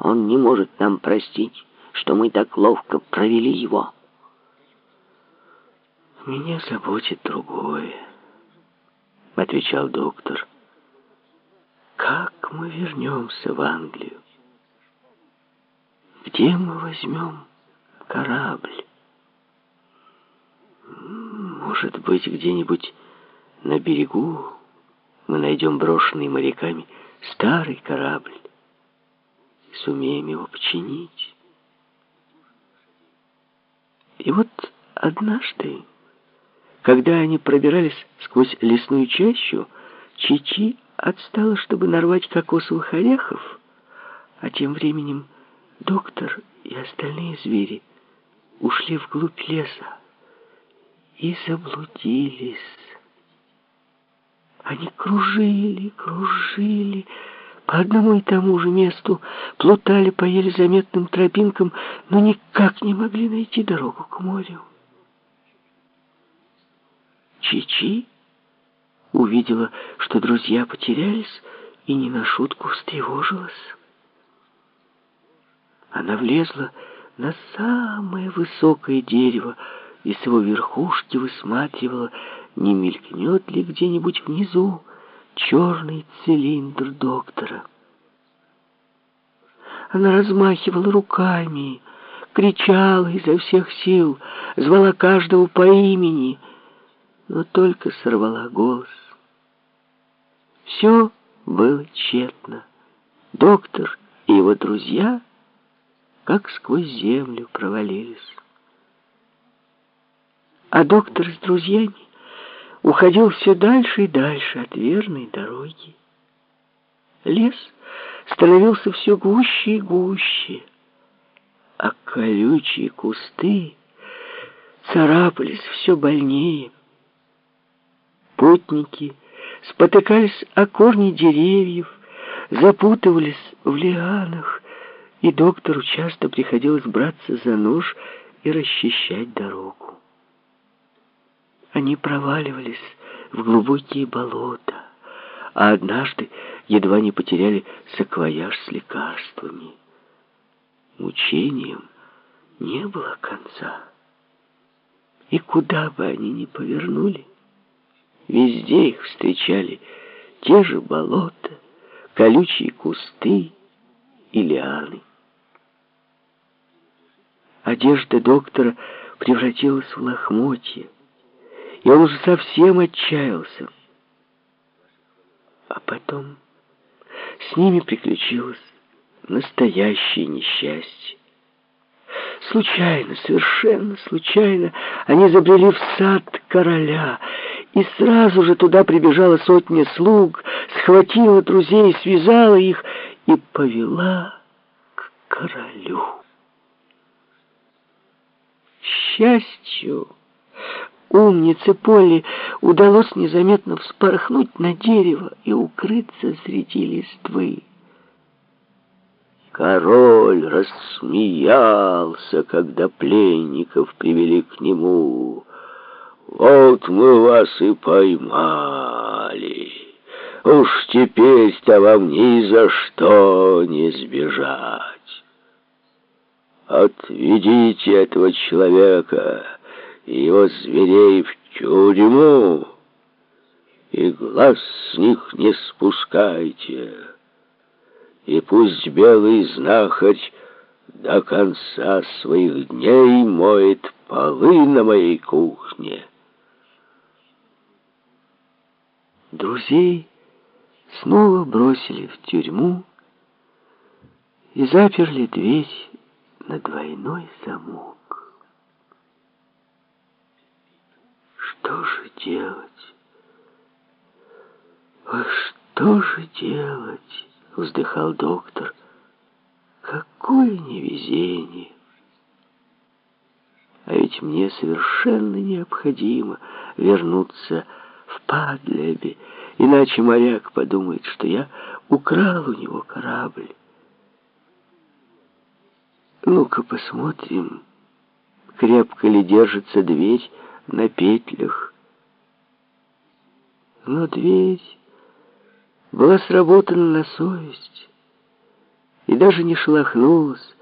Он не может нам простить, что мы так ловко провели его. «Меня заботит другое», — отвечал доктор. «Как мы вернемся в Англию? Где мы возьмем корабль? Может быть, где-нибудь на берегу мы найдем брошенный моряками старый корабль сумеем его починить. И вот однажды, когда они пробирались сквозь лесную чащу, Чичи отстала, чтобы нарвать кокосовых орехов, а тем временем доктор и остальные звери ушли вглубь леса и заблудились. Они кружили, кружили по одному и тому же месту, плутали по еле заметным тропинкам, но никак не могли найти дорогу к морю. Чичи увидела, что друзья потерялись, и не на шутку встревожилась. Она влезла на самое высокое дерево и с его верхушки высматривала не мелькнет ли где-нибудь внизу черный цилиндр доктора. Она размахивала руками, кричала изо всех сил, звала каждого по имени, но только сорвала голос. Все было тщетно. Доктор и его друзья как сквозь землю провалились. А доктор с друзьями уходил все дальше и дальше от верной дороги. Лес становился все гуще и гуще, а колючие кусты царапались все больнее. Путники спотыкались о корни деревьев, запутывались в лианах, и доктору часто приходилось браться за нож и расчищать дорогу. Они проваливались в глубокие болота, а однажды едва не потеряли саквояж с лекарствами. Мучением не было конца. И куда бы они ни повернули, везде их встречали те же болота, колючие кусты и лианы. Одежда доктора превратилась в лохмотья и он уже совсем отчаялся. А потом с ними приключилось настоящее несчастье. Случайно, совершенно случайно, они забрели в сад короля, и сразу же туда прибежала сотня слуг, схватила друзей, связала их и повела к королю. счастью, Умнице Полли удалось незаметно вспорхнуть на дерево и укрыться среди листвы. Король рассмеялся, когда пленников привели к нему. «Вот мы вас и поймали. Уж теперь-то вам ни за что не сбежать. Отведите этого человека» и его зверей в тюрьму, и глаз с них не спускайте. И пусть белый знахарь до конца своих дней моет полы на моей кухне. Друзей снова бросили в тюрьму и заперли дверь на двойной замок. Что же делать? Ой, что же делать? Вздыхал доктор. Какое невезение! А ведь мне совершенно необходимо вернуться в Падлеби, иначе моряк подумает, что я украл у него корабль. Ну-ка посмотрим, крепко ли держится дверь, на петлях. Но дверь была сработана на совесть, и даже не шелохнулась,